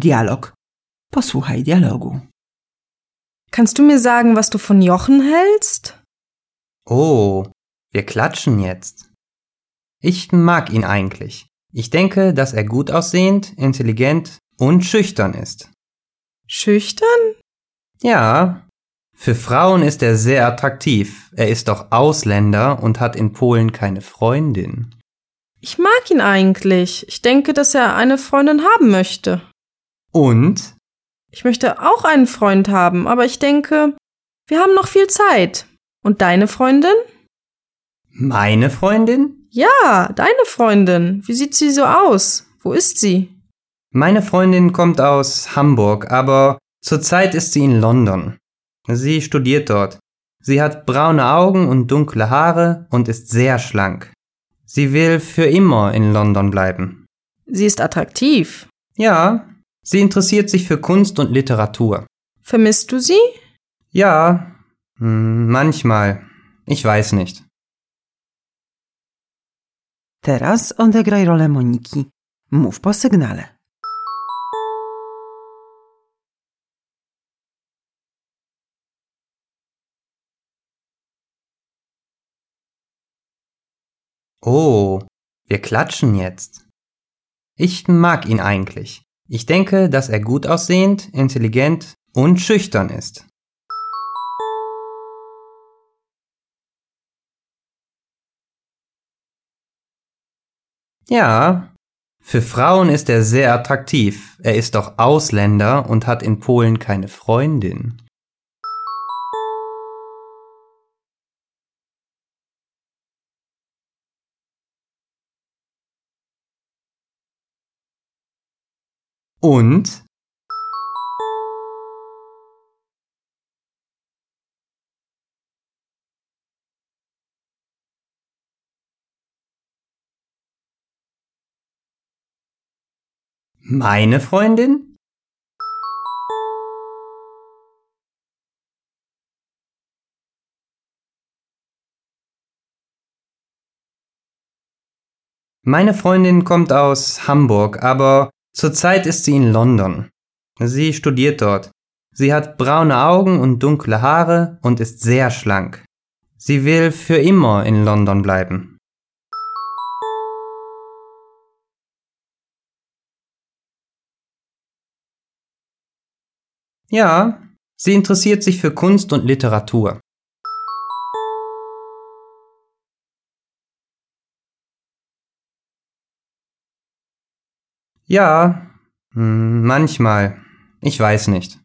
Dialog. Posłuchaj dialogu. Kannst du mir sagen, was du von Jochen hältst? Oh, wir klatschen jetzt. Ich mag ihn eigentlich. Ich denke, dass er gut aussehend, intelligent und schüchtern ist. Schüchtern? Ja, für Frauen ist er sehr attraktiv. Er ist doch Ausländer und hat in Polen keine Freundin. Ich mag ihn eigentlich. Ich denke, dass er eine Freundin haben möchte. Und? Ich möchte auch einen Freund haben, aber ich denke, wir haben noch viel Zeit. Und deine Freundin? Meine Freundin? Ja, deine Freundin. Wie sieht sie so aus? Wo ist sie? Meine Freundin kommt aus Hamburg, aber zurzeit ist sie in London. Sie studiert dort. Sie hat braune Augen und dunkle Haare und ist sehr schlank. Sie will für immer in London bleiben. Sie ist attraktiv. Ja, sie interessiert sich für Kunst und Literatur. Vermisst du sie? Ja, hm, manchmal. Ich weiß nicht. Teraz odegraj rolę Moniki. Mów po sygnale. Oh, wir klatschen jetzt. Ich mag ihn eigentlich. Ich denke, dass er gut aussehend, intelligent und schüchtern ist. Ja, für Frauen ist er sehr attraktiv. Er ist doch Ausländer und hat in Polen keine Freundin. Und? Meine Freundin? Meine Freundin kommt aus Hamburg, aber zurzeit ist sie in London. Sie studiert dort. Sie hat braune Augen und dunkle Haare und ist sehr schlank. Sie will für immer in London bleiben. Ja, sie interessiert sich für Kunst und Literatur. Ja, hm, manchmal. Ich weiß nicht.